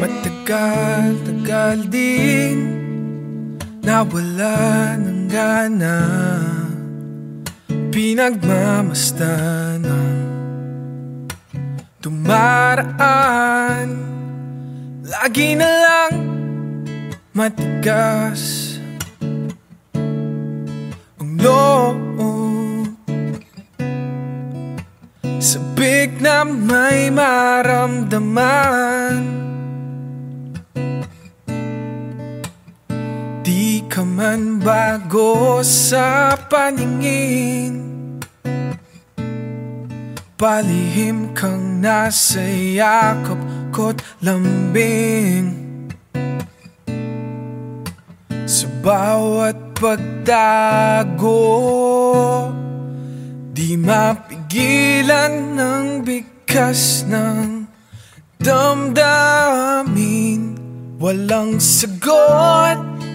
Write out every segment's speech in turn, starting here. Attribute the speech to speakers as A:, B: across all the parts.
A: Matagal-tagal din Nawala ng gana. Pinagmamastan ng Tumaraan Lagi na lang Matigas Ang loob. Sabik na may maramdaman man bago sa paningin. Palihim kang nasa yakap ko't lambing. Sa bawat pagtago Di mapigilan ng bigkas ng damdamin. Walang sagot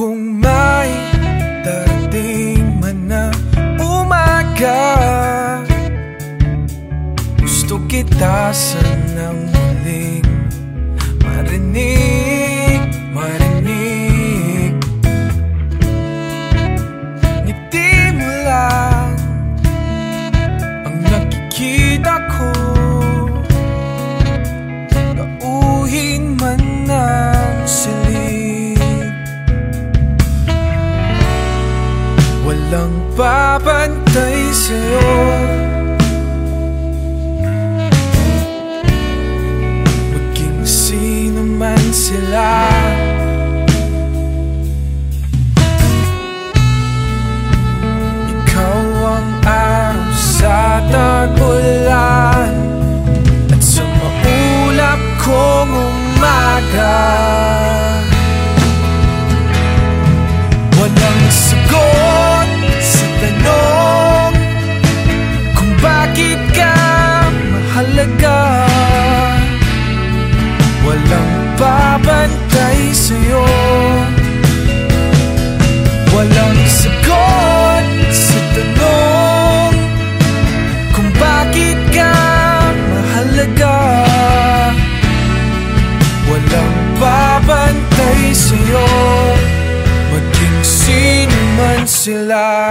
A: Kung may darating man na umaga Gusto kita sanang muling marinig, sa'yo. Maging sino man sila. Ikaw ang araw sa tag-ulan At sa maulap kong umaga bakit ka mahalaga. Walang babantay sa'yo. Walang sagot sa tanong Kung bakit ka mahalaga. Walang babantay sa'yo. Maging sino man sila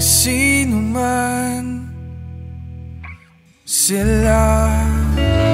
A: sino man sila.